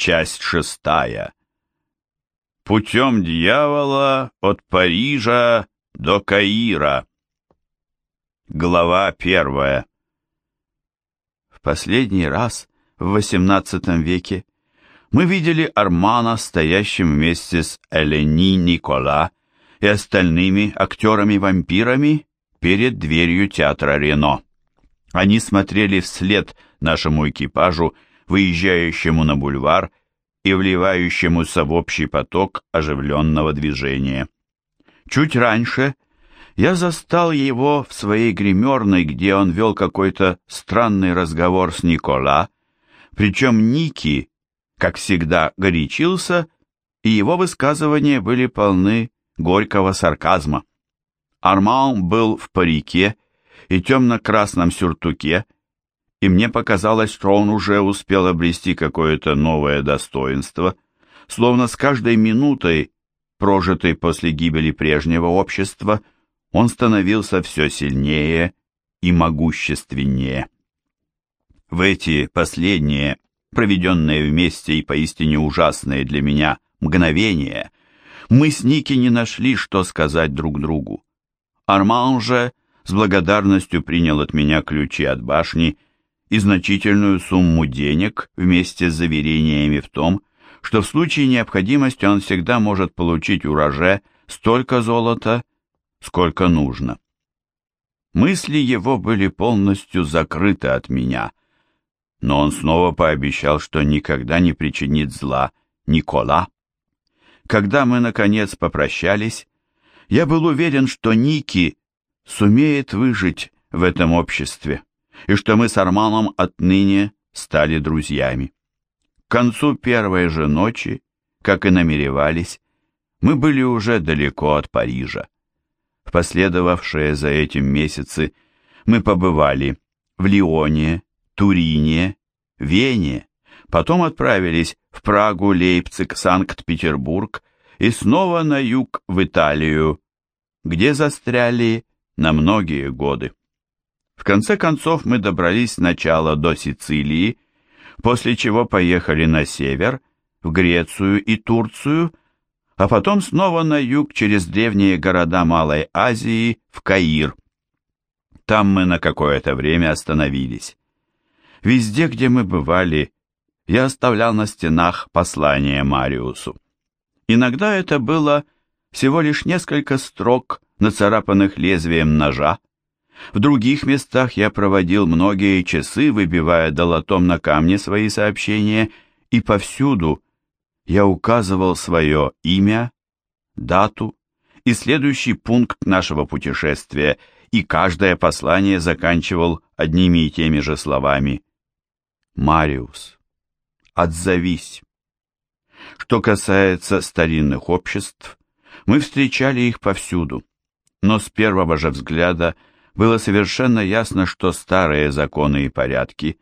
Часть шестая. Путем дьявола от Парижа до Каира. Глава первая. В последний раз в XVIII веке мы видели Армана стоящим вместе с Элени Никола и остальными актерами-вампирами перед дверью театра Рено. Они смотрели вслед нашему экипажу, выезжающему на бульвар и вливающемуся в общий поток оживленного движения. Чуть раньше я застал его в своей гримерной, где он вел какой-то странный разговор с Никола, причем Ники, как всегда, горячился, и его высказывания были полны горького сарказма. Арман был в парике и темно-красном сюртуке, и мне показалось, что он уже успел обрести какое-то новое достоинство, словно с каждой минутой, прожитой после гибели прежнего общества, он становился все сильнее и могущественнее. В эти последние, проведенные вместе и поистине ужасные для меня мгновения, мы с Ники не нашли, что сказать друг другу. Арман же с благодарностью принял от меня ключи от башни и значительную сумму денег вместе с заверениями в том, что в случае необходимости он всегда может получить уроже столько золота, сколько нужно. Мысли его были полностью закрыты от меня, но он снова пообещал, что никогда не причинит зла Никола. Когда мы, наконец, попрощались, я был уверен, что Ники сумеет выжить в этом обществе, и что мы с Арманом отныне стали друзьями. К концу первой же ночи, как и намеревались, мы были уже далеко от Парижа. В последовавшие за этим месяцы мы побывали в Лионе, Турине, Вене, потом отправились в Прагу, Лейпциг, Санкт-Петербург и снова на юг в Италию, где застряли на многие годы. В конце концов мы добрались сначала до Сицилии, после чего поехали на север, в Грецию и Турцию, а потом снова на юг через древние города Малой Азии в Каир. Там мы на какое-то время остановились. Везде, где мы бывали, я оставлял на стенах послание Мариусу. Иногда это было всего лишь несколько строк нацарапанных лезвием ножа. В других местах я проводил многие часы, выбивая долотом на камне свои сообщения, и повсюду я указывал свое имя, дату и следующий пункт нашего путешествия, и каждое послание заканчивал одними и теми же словами «Мариус, отзовись». Что касается старинных обществ, мы встречали их повсюду но с первого же взгляда было совершенно ясно, что старые законы и порядки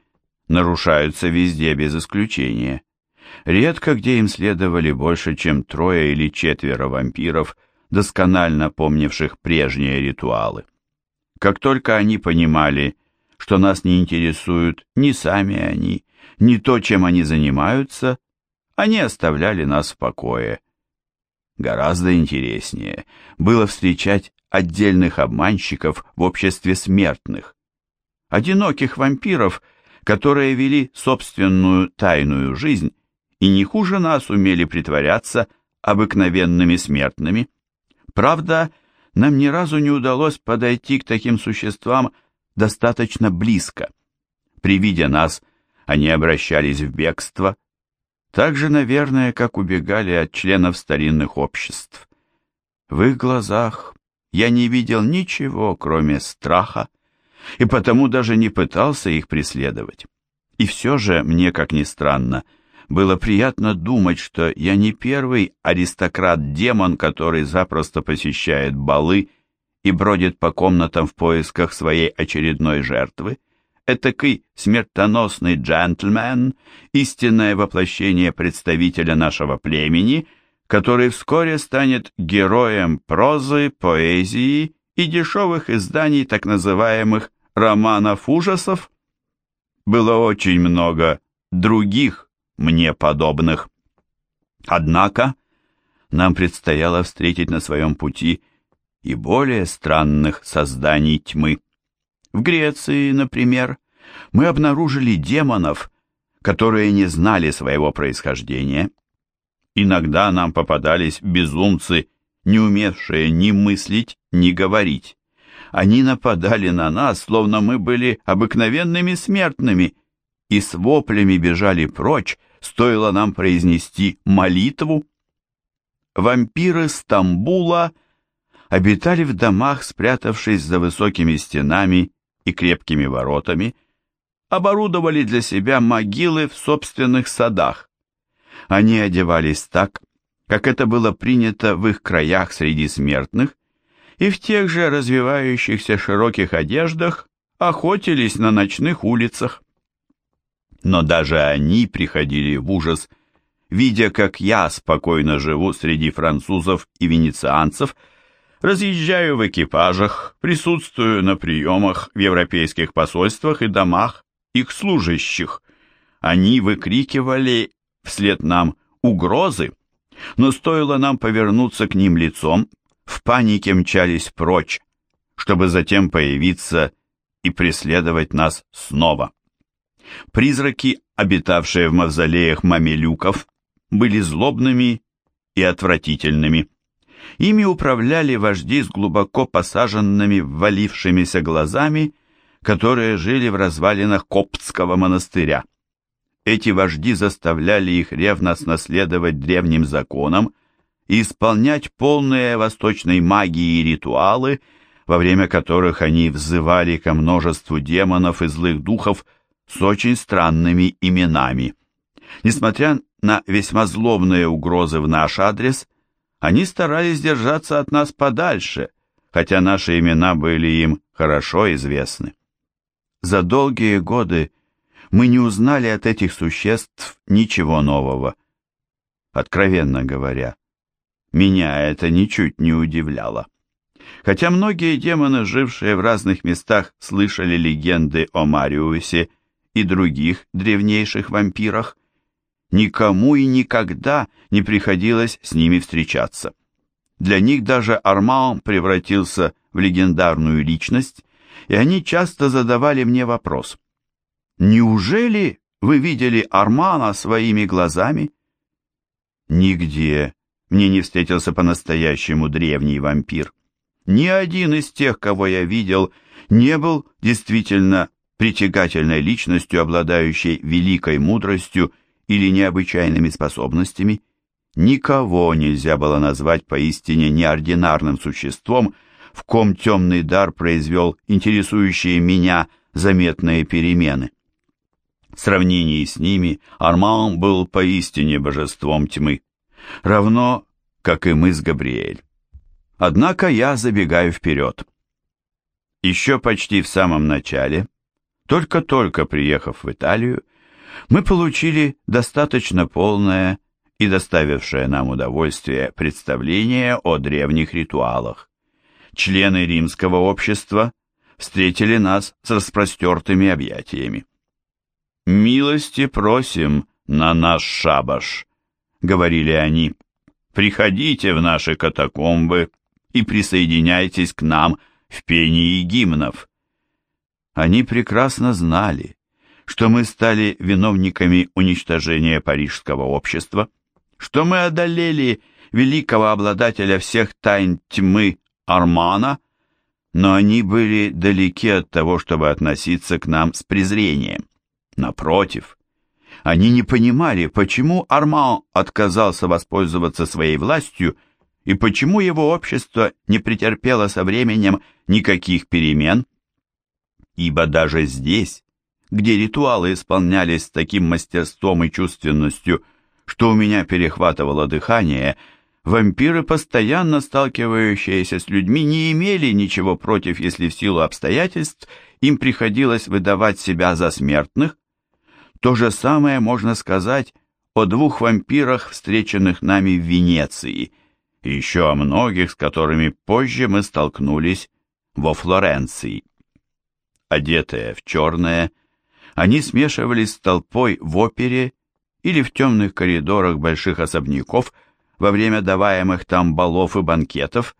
нарушаются везде без исключения. Редко где им следовали больше, чем трое или четверо вампиров, досконально помнивших прежние ритуалы. Как только они понимали, что нас не интересуют ни сами они, ни то, чем они занимаются, они оставляли нас в покое. Гораздо интереснее было встречать отдельных обманщиков в обществе смертных, одиноких вампиров, которые вели собственную тайную жизнь и не хуже нас умели притворяться обыкновенными смертными. Правда, нам ни разу не удалось подойти к таким существам достаточно близко. При виде нас они обращались в бегство, так же, наверное, как убегали от членов старинных обществ. В их глазах я не видел ничего, кроме страха, и потому даже не пытался их преследовать. И все же, мне, как ни странно, было приятно думать, что я не первый аристократ-демон, который запросто посещает балы и бродит по комнатам в поисках своей очередной жертвы, этакий смертоносный джентльмен, истинное воплощение представителя нашего племени — который вскоре станет героем прозы, поэзии и дешевых изданий так называемых романов ужасов. Было очень много других мне подобных. Однако нам предстояло встретить на своем пути и более странных созданий тьмы. В Греции, например, мы обнаружили демонов, которые не знали своего происхождения. Иногда нам попадались безумцы, не умевшие ни мыслить, ни говорить. Они нападали на нас, словно мы были обыкновенными смертными, и с воплями бежали прочь, стоило нам произнести молитву. Вампиры Стамбула обитали в домах, спрятавшись за высокими стенами и крепкими воротами, оборудовали для себя могилы в собственных садах. Они одевались так, как это было принято в их краях среди смертных, и в тех же развивающихся широких одеждах охотились на ночных улицах. Но даже они приходили в ужас, видя, как я спокойно живу среди французов и венецианцев, разъезжаю в экипажах, присутствую на приемах в европейских посольствах и домах их служащих. Они выкрикивали вслед нам угрозы, но стоило нам повернуться к ним лицом, в панике мчались прочь, чтобы затем появиться и преследовать нас снова. Призраки, обитавшие в мавзолеях мамелюков, были злобными и отвратительными. Ими управляли вожди с глубоко посаженными, ввалившимися глазами, которые жили в развалинах Коптского монастыря. Эти вожди заставляли их ревностно следовать древним законам и исполнять полные восточной магии ритуалы, во время которых они взывали ко множеству демонов и злых духов с очень странными именами. Несмотря на весьма злобные угрозы в наш адрес, они старались держаться от нас подальше, хотя наши имена были им хорошо известны. За долгие годы мы не узнали от этих существ ничего нового. Откровенно говоря, меня это ничуть не удивляло. Хотя многие демоны, жившие в разных местах, слышали легенды о Мариусе и других древнейших вампирах, никому и никогда не приходилось с ними встречаться. Для них даже Арман превратился в легендарную личность, и они часто задавали мне вопрос. «Неужели вы видели Армана своими глазами?» Нигде мне не встретился по-настоящему древний вампир. Ни один из тех, кого я видел, не был действительно притягательной личностью, обладающей великой мудростью или необычайными способностями. Никого нельзя было назвать поистине неординарным существом, в ком темный дар произвел интересующие меня заметные перемены. В сравнении с ними Арман был поистине божеством тьмы равно, как и мы с Габриэль. Однако я забегаю вперед. Еще почти в самом начале, только-только приехав в Италию, мы получили достаточно полное и доставившее нам удовольствие представление о древних ритуалах. Члены римского общества встретили нас с распростертыми объятиями. «Милости просим на наш шабаш», — говорили они, — «приходите в наши катакомбы и присоединяйтесь к нам в пении гимнов». Они прекрасно знали, что мы стали виновниками уничтожения парижского общества, что мы одолели великого обладателя всех тайн тьмы Армана, но они были далеки от того, чтобы относиться к нам с презрением. Напротив, они не понимали, почему Арман отказался воспользоваться своей властью и почему его общество не претерпело со временем никаких перемен. Ибо даже здесь, где ритуалы исполнялись с таким мастерством и чувственностью, что у меня перехватывало дыхание, вампиры, постоянно сталкивающиеся с людьми, не имели ничего против, если в силу обстоятельств им приходилось выдавать себя за смертных, то же самое можно сказать о двух вампирах, встреченных нами в Венеции, и еще о многих, с которыми позже мы столкнулись во Флоренции. Одетые в черное, они смешивались с толпой в опере или в темных коридорах больших особняков во время даваемых там балов и банкетов,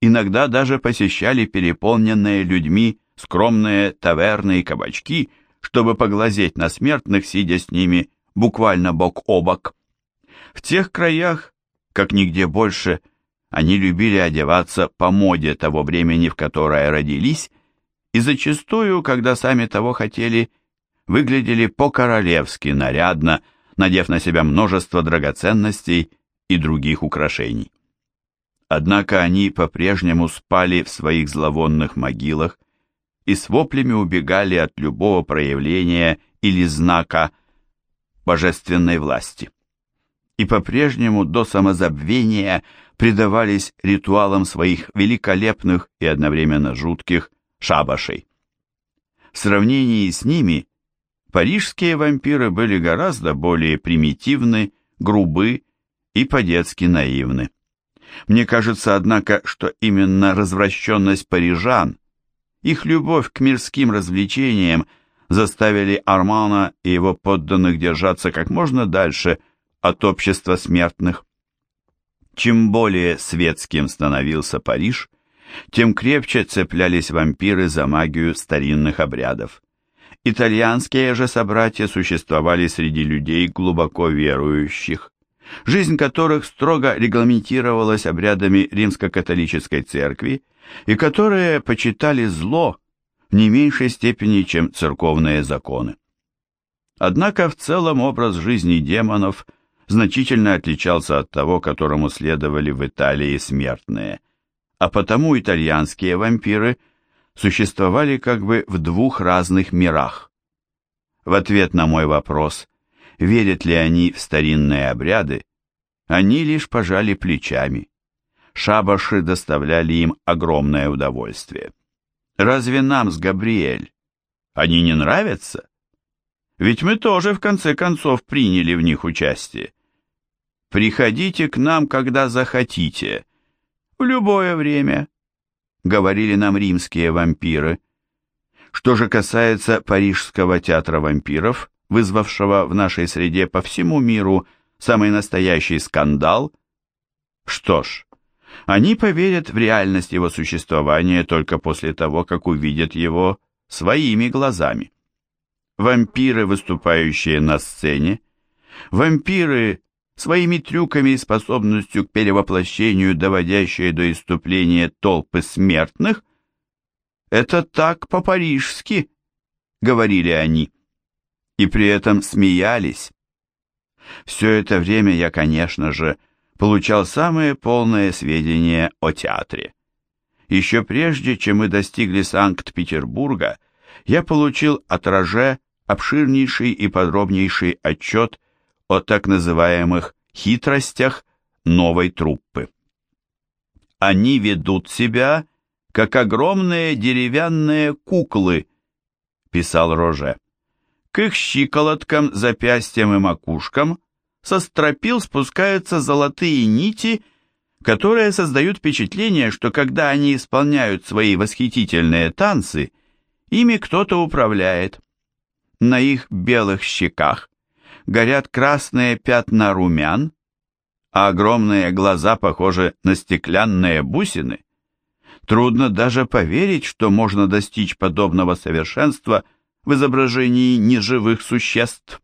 иногда даже посещали переполненные людьми скромные таверны и кабачки, чтобы поглазеть на смертных, сидя с ними буквально бок о бок. В тех краях, как нигде больше, они любили одеваться по моде того времени, в которое родились, и зачастую, когда сами того хотели, выглядели по-королевски нарядно, надев на себя множество драгоценностей и других украшений. Однако они по-прежнему спали в своих зловонных могилах и с воплями убегали от любого проявления или знака божественной власти. И по-прежнему до самозабвения предавались ритуалам своих великолепных и одновременно жутких шабашей. В сравнении с ними парижские вампиры были гораздо более примитивны, грубы и по-детски наивны. Мне кажется, однако, что именно развращенность парижан, их любовь к мирским развлечениям заставили Армана и его подданных держаться как можно дальше от общества смертных. Чем более светским становился Париж, тем крепче цеплялись вампиры за магию старинных обрядов. Итальянские же собратья существовали среди людей глубоко верующих, жизнь которых строго регламентировалась обрядами римско-католической церкви и которые почитали зло в не меньшей степени, чем церковные законы. Однако в целом образ жизни демонов значительно отличался от того, которому следовали в Италии смертные – а потому итальянские вампиры существовали как бы в двух разных мирах. В ответ на мой вопрос, верят ли они в старинные обряды, они лишь пожали плечами. Шабаши доставляли им огромное удовольствие. Разве нам с Габриэль они не нравятся? Ведь мы тоже, в конце концов, приняли в них участие. Приходите к нам, когда захотите, в любое время, говорили нам римские вампиры. Что же касается Парижского театра вампиров, вызвавшего в нашей среде по всему миру самый настоящий скандал, что ж, они поверят в реальность его существования только после того, как увидят его своими глазами. Вампиры, выступающие на сцене, вампиры, своими трюками и способностью к перевоплощению, доводящие до иступления толпы смертных, «Это так по-парижски», — говорили они, и при этом смеялись. Все это время я, конечно же, получал самые полные сведения о театре. Еще прежде, чем мы достигли Санкт-Петербурга, я получил от Роже обширнейший и подробнейший отчет о так называемых хитростях новой труппы. Они ведут себя, как огромные деревянные куклы, писал Роже. К их щиколоткам, запястьям и макушкам со стропил спускаются золотые нити, которые создают впечатление, что когда они исполняют свои восхитительные танцы, ими кто-то управляет. На их белых щеках горят красные пятна румян, а огромные глаза похожи на стеклянные бусины. Трудно даже поверить, что можно достичь подобного совершенства в изображении неживых существ.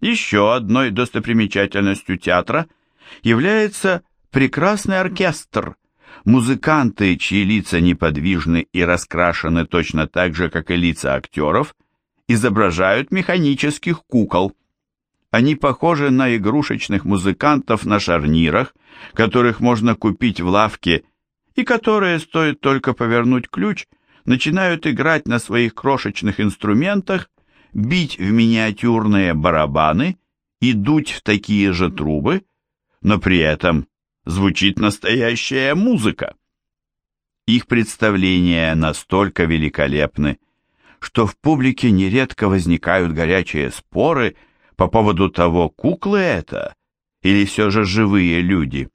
Еще одной достопримечательностью театра является прекрасный оркестр, музыканты, чьи лица неподвижны и раскрашены точно так же, как и лица актеров, изображают механических кукол. Они похожи на игрушечных музыкантов на шарнирах, которых можно купить в лавке и которые, стоит только повернуть ключ, начинают играть на своих крошечных инструментах, бить в миниатюрные барабаны и дуть в такие же трубы, но при этом звучит настоящая музыка. Их представления настолько великолепны, что в публике нередко возникают горячие споры – по поводу того, куклы это или все же живые люди.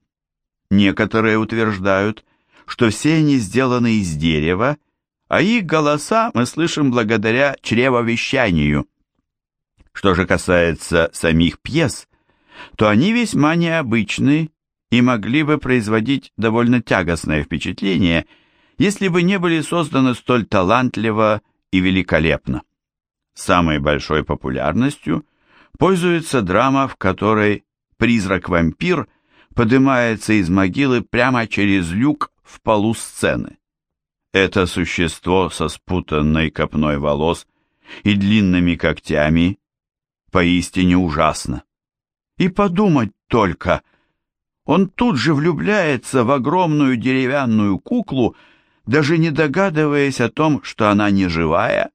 Некоторые утверждают, что все они сделаны из дерева, а их голоса мы слышим благодаря чревовещанию. Что же касается самих пьес, то они весьма необычны и могли бы производить довольно тягостное впечатление, если бы не были созданы столь талантливо и великолепно. Самой большой популярностью пользуется драма, в которой призрак-вампир поднимается из могилы прямо через люк в полу сцены. Это существо со спутанной копной волос и длинными когтями поистине ужасно. И подумать только, он тут же влюбляется в огромную деревянную куклу, даже не догадываясь о том, что она не живая,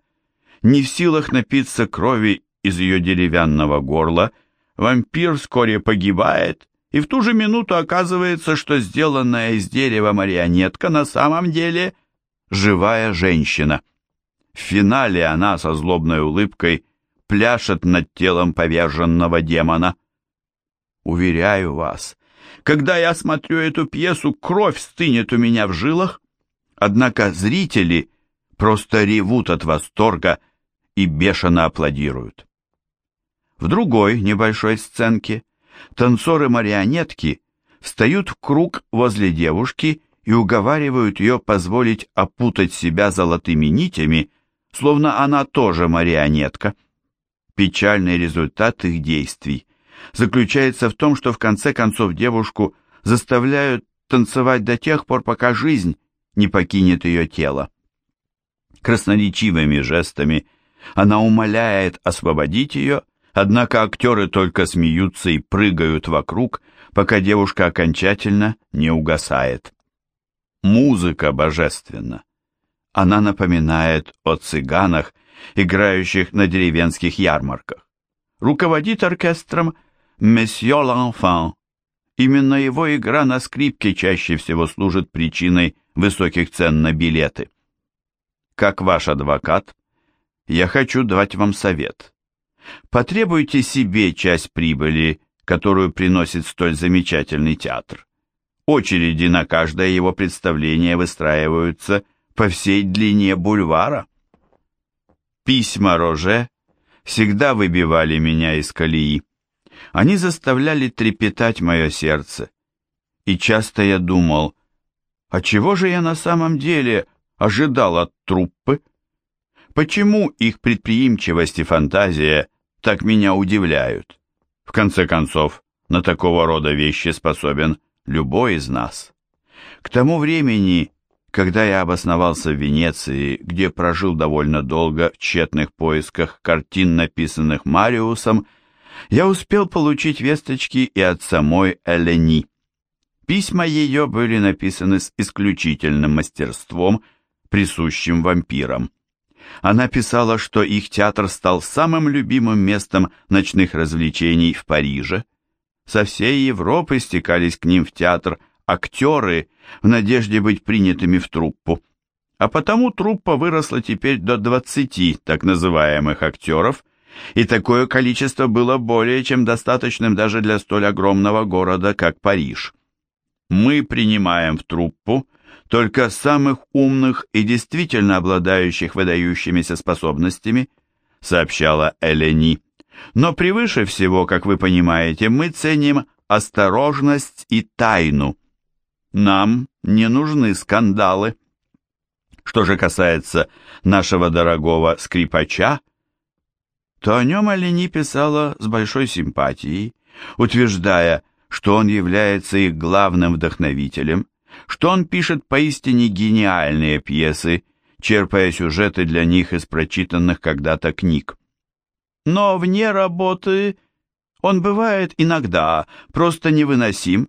не в силах напиться крови из ее деревянного горла, вампир вскоре погибает, и в ту же минуту оказывается, что сделанная из дерева марионетка на самом деле живая женщина. В финале она со злобной улыбкой пляшет над телом поверженного демона. Уверяю вас, когда я смотрю эту пьесу, кровь стынет у меня в жилах, однако зрители просто ревут от восторга и бешено аплодируют. В другой небольшой сценке танцоры-марионетки встают в круг возле девушки и уговаривают ее позволить опутать себя золотыми нитями, словно она тоже марионетка. Печальный результат их действий заключается в том, что в конце концов девушку заставляют танцевать до тех пор, пока жизнь не покинет ее тело. Красноречивыми жестами она умоляет освободить ее, однако актеры только смеются и прыгают вокруг, пока девушка окончательно не угасает. Музыка божественна. Она напоминает о цыганах, играющих на деревенских ярмарках. Руководит оркестром месье L'Enfant. Именно его игра на скрипке чаще всего служит причиной высоких цен на билеты. Как ваш адвокат, я хочу дать вам совет. Потребуйте себе часть прибыли, которую приносит столь замечательный театр. Очереди на каждое его представление выстраиваются по всей длине бульвара. Письма Роже всегда выбивали меня из колеи. Они заставляли трепетать мое сердце. И часто я думал, а чего же я на самом деле ожидал от труппы? Почему их предприимчивость и фантазия так меня удивляют? В конце концов, на такого рода вещи способен любой из нас. К тому времени когда я обосновался в Венеции, где прожил довольно долго в тщетных поисках картин, написанных Мариусом, я успел получить весточки и от самой Элени. Письма ее были написаны с исключительным мастерством, присущим вампирам. Она писала, что их театр стал самым любимым местом ночных развлечений в Париже. Со всей Европы стекались к ним в театр актеры в надежде быть принятыми в труппу. А потому труппа выросла теперь до 20 так называемых актеров, и такое количество было более чем достаточным даже для столь огромного города, как Париж. Мы принимаем в труппу только самых умных и действительно обладающих выдающимися способностями, сообщала Элени. Но превыше всего, как вы понимаете, мы ценим осторожность и тайну. Нам не нужны скандалы. Что же касается нашего дорогого скрипача, то о нем Алени писала с большой симпатией, утверждая, что он является их главным вдохновителем, что он пишет поистине гениальные пьесы, черпая сюжеты для них из прочитанных когда-то книг. Но вне работы он бывает иногда просто невыносим,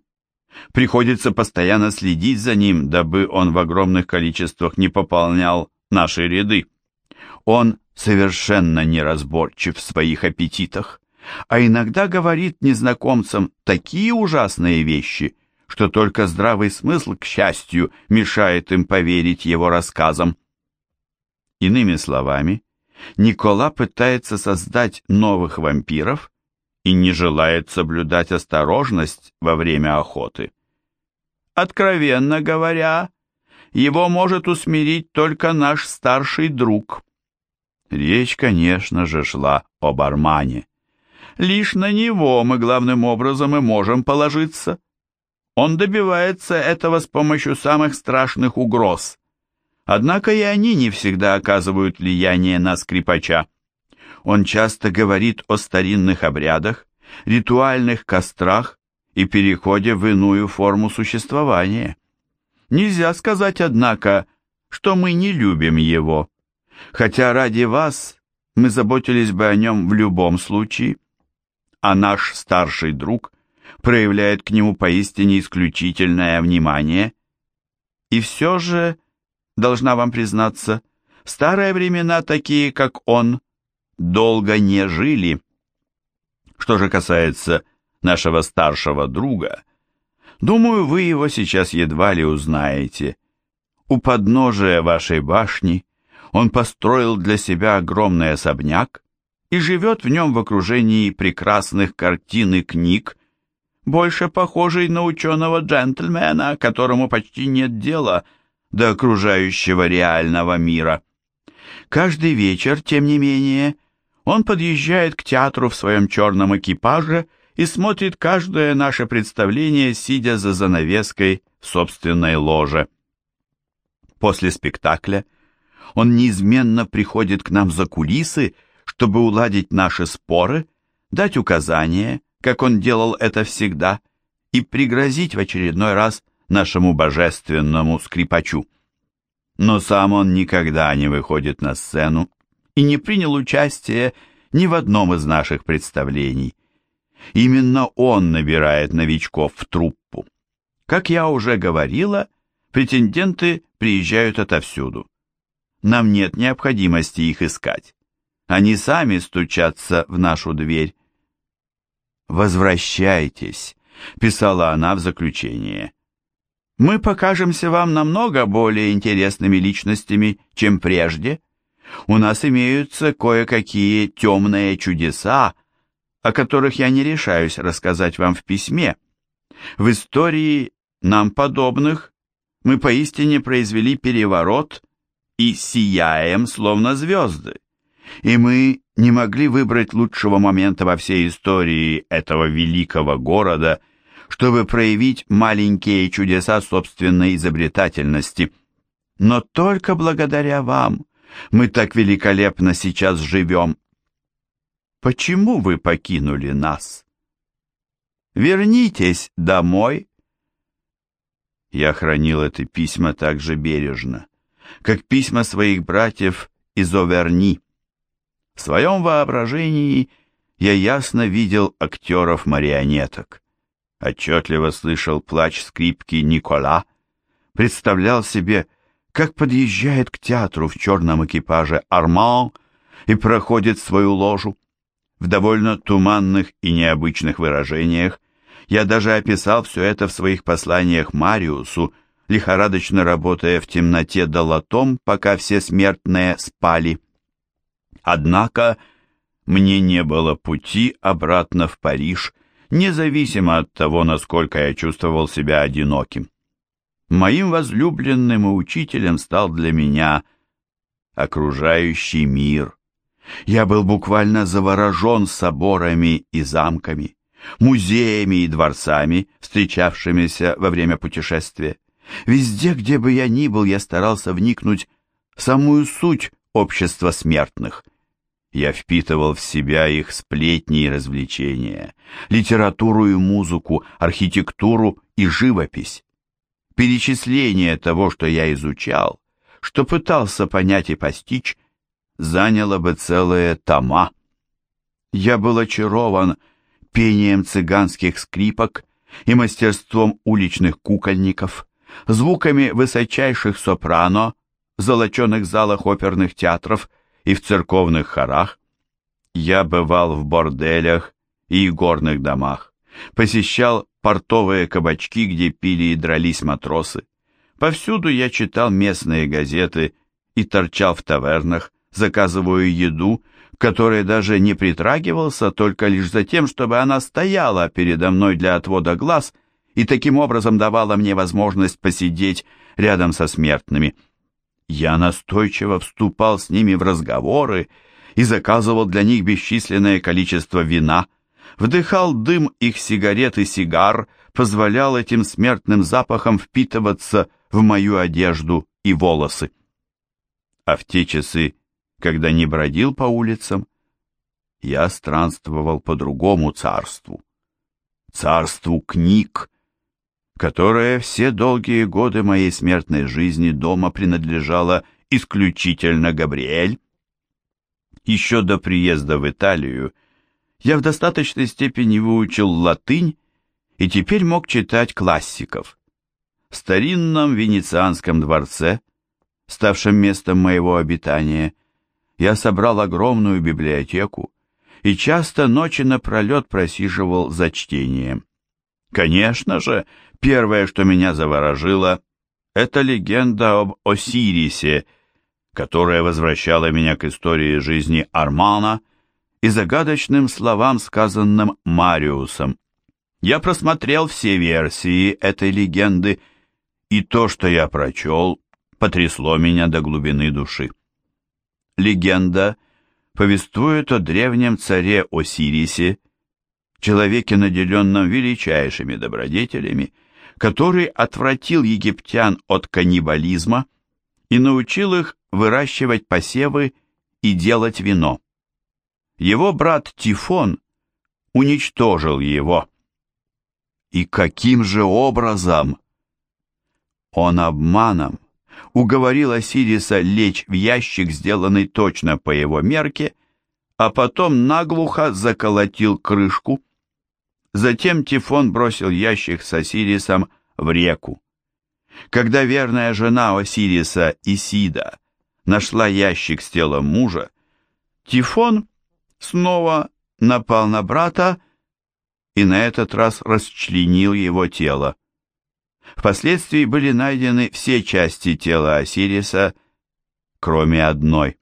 Приходится постоянно следить за ним, дабы он в огромных количествах не пополнял наши ряды. Он совершенно неразборчив в своих аппетитах, а иногда говорит незнакомцам такие ужасные вещи, что только здравый смысл, к счастью, мешает им поверить его рассказам. Иными словами, Никола пытается создать новых вампиров, и не желает соблюдать осторожность во время охоты. Откровенно говоря, его может усмирить только наш старший друг. Речь, конечно же, шла об Армане. Лишь на него мы главным образом и можем положиться. Он добивается этого с помощью самых страшных угроз. Однако и они не всегда оказывают влияние на скрипача. Он часто говорит о старинных обрядах, ритуальных кострах и переходе в иную форму существования. Нельзя сказать, однако, что мы не любим его, хотя ради вас мы заботились бы о нем в любом случае, а наш старший друг проявляет к нему поистине исключительное внимание. И все же, должна вам признаться, в старые времена такие, как он, долго не жили. Что же касается нашего старшего друга, думаю, вы его сейчас едва ли узнаете. У подножия вашей башни он построил для себя огромный особняк и живет в нем в окружении прекрасных картин и книг, больше похожий на ученого джентльмена, которому почти нет дела до окружающего реального мира. Каждый вечер, тем не менее, он подъезжает к театру в своем черном экипаже и смотрит каждое наше представление, сидя за занавеской в собственной ложе. После спектакля он неизменно приходит к нам за кулисы, чтобы уладить наши споры, дать указания, как он делал это всегда, и пригрозить в очередной раз нашему божественному скрипачу. Но сам он никогда не выходит на сцену и не принял участия ни в одном из наших представлений. Именно он набирает новичков в труппу. Как я уже говорила, претенденты приезжают отовсюду. Нам нет необходимости их искать. Они сами стучатся в нашу дверь. «Возвращайтесь», — писала она в заключение. «Мы покажемся вам намного более интересными личностями, чем прежде. У нас имеются кое-какие темные чудеса, о которых я не решаюсь рассказать вам в письме. В истории нам подобных мы поистине произвели переворот и сияем, словно звезды. И мы не могли выбрать лучшего момента во всей истории этого великого города, чтобы проявить маленькие чудеса собственной изобретательности. Но только благодаря вам мы так великолепно сейчас живем. Почему вы покинули нас? Вернитесь домой. Я хранил эти письма так же бережно, как письма своих братьев из Оверни. В своем воображении я ясно видел актеров-марионеток, отчетливо слышал плач скрипки Никола, представлял себе, как подъезжает к театру в черном экипаже Арман и проходит свою ложу. В довольно туманных и необычных выражениях я даже описал все это в своих посланиях Мариусу, лихорадочно работая в темноте долотом, пока все смертные спали. Однако мне не было пути обратно в Париж, независимо от того, насколько я чувствовал себя одиноким. Моим возлюбленным и учителем стал для меня окружающий мир. Я был буквально заворожен соборами и замками, музеями и дворцами, встречавшимися во время путешествия. Везде, где бы я ни был, я старался вникнуть в самую суть общества смертных. Я впитывал в себя их сплетни и развлечения, литературу и музыку, архитектуру и живопись перечисление того, что я изучал, что пытался понять и постичь, заняло бы целые тома. Я был очарован пением цыганских скрипок и мастерством уличных кукольников, звуками высочайших сопрано в золоченых залах оперных театров и в церковных хорах. Я бывал в борделях и горных домах, посещал портовые кабачки, где пили и дрались матросы. Повсюду я читал местные газеты и торчал в тавернах, заказываю еду, которой даже не притрагивался только лишь за тем, чтобы она стояла передо мной для отвода глаз и таким образом давала мне возможность посидеть рядом со смертными. Я настойчиво вступал с ними в разговоры и заказывал для них бесчисленное количество вина, вдыхал дым их сигарет и сигар, позволял этим смертным запахам впитываться в мою одежду и волосы. А в те часы, когда не бродил по улицам, я странствовал по другому царству, царству книг, которое все долгие годы моей смертной жизни дома принадлежало исключительно Габриэль. Еще до приезда в Италию я в достаточной степени выучил латынь и теперь мог читать классиков. В старинном венецианском дворце, ставшем местом моего обитания, я собрал огромную библиотеку и часто ночи напролет просиживал за чтением. Конечно же, первое, что меня заворожило, это легенда об Осирисе, которая возвращала меня к истории жизни Армана и загадочным словам, сказанным Мариусом. Я просмотрел все версии этой легенды, и то, что я прочел, потрясло меня до глубины души. Легенда повествует о древнем царе Осирисе, человеке, наделенном величайшими добродетелями, который отвратил египтян от каннибализма и научил их выращивать посевы и делать вино. Его брат Тифон уничтожил его. И каким же образом? Он обманом уговорил Осириса лечь в ящик, сделанный точно по его мерке, а потом наглухо заколотил крышку. Затем Тифон бросил ящик с Осирисом в реку. Когда верная жена Осириса Исида нашла ящик с телом мужа, Тифон снова напал на брата и на этот раз расчленил его тело. Впоследствии были найдены все части тела Осириса, кроме одной.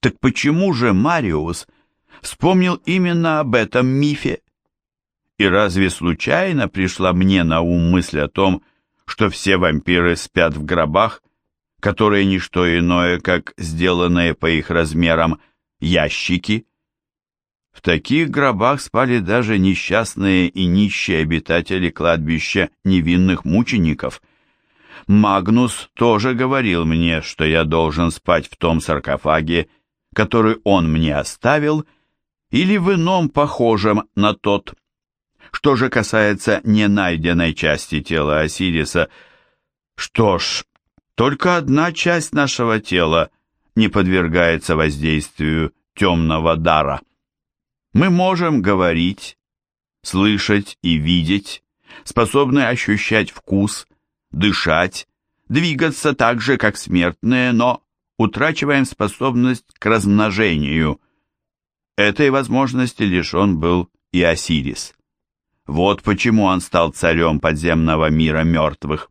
Так почему же Мариус вспомнил именно об этом мифе? И разве случайно пришла мне на ум мысль о том, что все вампиры спят в гробах, которые не что иное, как сделанные по их размерам ящики? В таких гробах спали даже несчастные и нищие обитатели кладбища невинных мучеников. Магнус тоже говорил мне, что я должен спать в том саркофаге, который он мне оставил, или в ином похожем на тот. Что же касается ненайденной части тела Осириса, что ж, только одна часть нашего тела не подвергается воздействию темного дара. Мы можем говорить, слышать и видеть, способны ощущать вкус, дышать, двигаться так же, как смертные, но утрачиваем способность к размножению. Этой возможности лишен был и Осирис. Вот почему он стал царем подземного мира мертвых.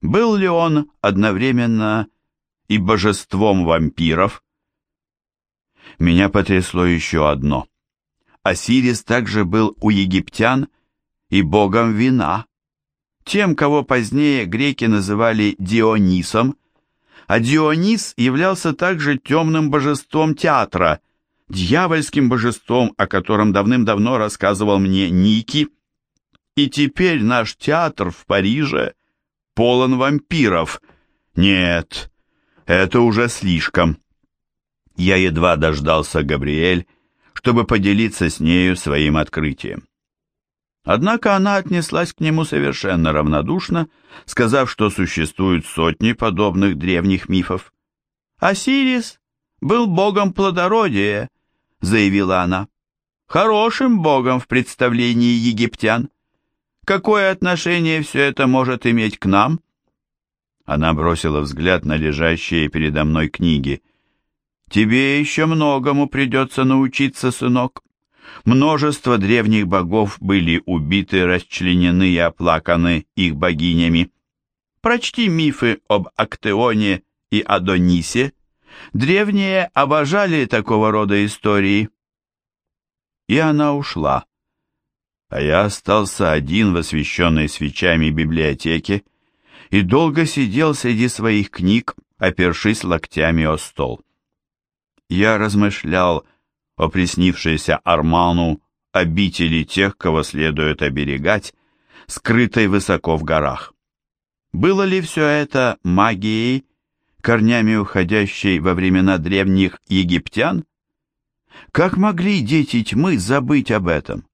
Был ли он одновременно и божеством вампиров? Меня потрясло еще одно – Осирис также был у египтян и богом вина, тем, кого позднее греки называли Дионисом, а Дионис являлся также темным божеством театра, дьявольским божеством, о котором давным-давно рассказывал мне Ники. И теперь наш театр в Париже полон вампиров. Нет, это уже слишком. Я едва дождался Габриэль, чтобы поделиться с нею своим открытием. Однако она отнеслась к нему совершенно равнодушно, сказав, что существуют сотни подобных древних мифов. «Осирис был богом плодородия», — заявила она, — «хорошим богом в представлении египтян. Какое отношение все это может иметь к нам?» Она бросила взгляд на лежащие передо мной книги — Тебе еще многому придется научиться, сынок. Множество древних богов были убиты, расчленены и оплаканы их богинями. Прочти мифы об Актеоне и Адонисе. Древние обожали такого рода истории. И она ушла. А я остался один в освещенной свечами библиотеке и долго сидел среди своих книг, опершись локтями о стол. Я размышлял о приснившейся Арману обители тех, кого следует оберегать, скрытой высоко в горах. Было ли все это магией, корнями уходящей во времена древних египтян? Как могли дети тьмы забыть об этом?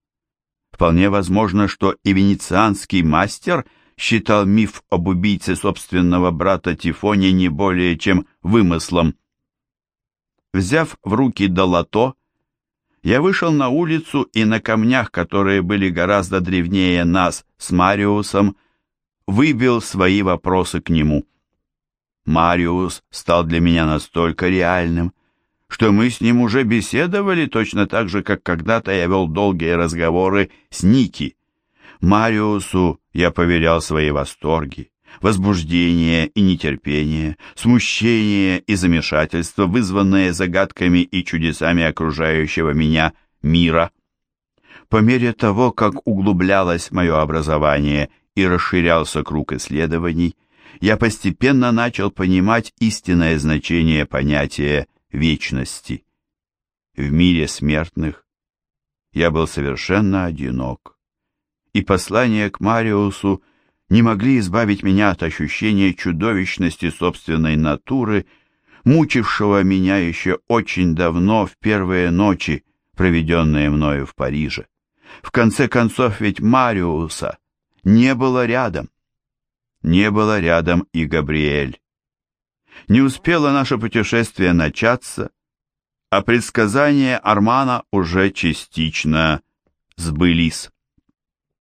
Вполне возможно, что и венецианский мастер считал миф об убийце собственного брата Тифоне не более чем вымыслом. Взяв в руки долото, я вышел на улицу и на камнях, которые были гораздо древнее нас с Мариусом, выбил свои вопросы к нему. Мариус стал для меня настолько реальным, что мы с ним уже беседовали точно так же, как когда-то я вел долгие разговоры с Ники. Мариусу я поверял свои восторги, возбуждение и нетерпение, смущение и замешательство, вызванные загадками и чудесами окружающего меня мира. По мере того, как углублялось мое образование и расширялся круг исследований, я постепенно начал понимать истинное значение понятия вечности. В мире смертных я был совершенно одинок, и послания к Мариусу не могли избавить меня от ощущения чудовищности собственной натуры, мучившего меня еще очень давно в первые ночи, проведенные мною в Париже. В конце концов, ведь Мариуса не было рядом. Не было рядом и Габриэль. Не успело наше путешествие начаться, а предсказания Армана уже частично сбылись.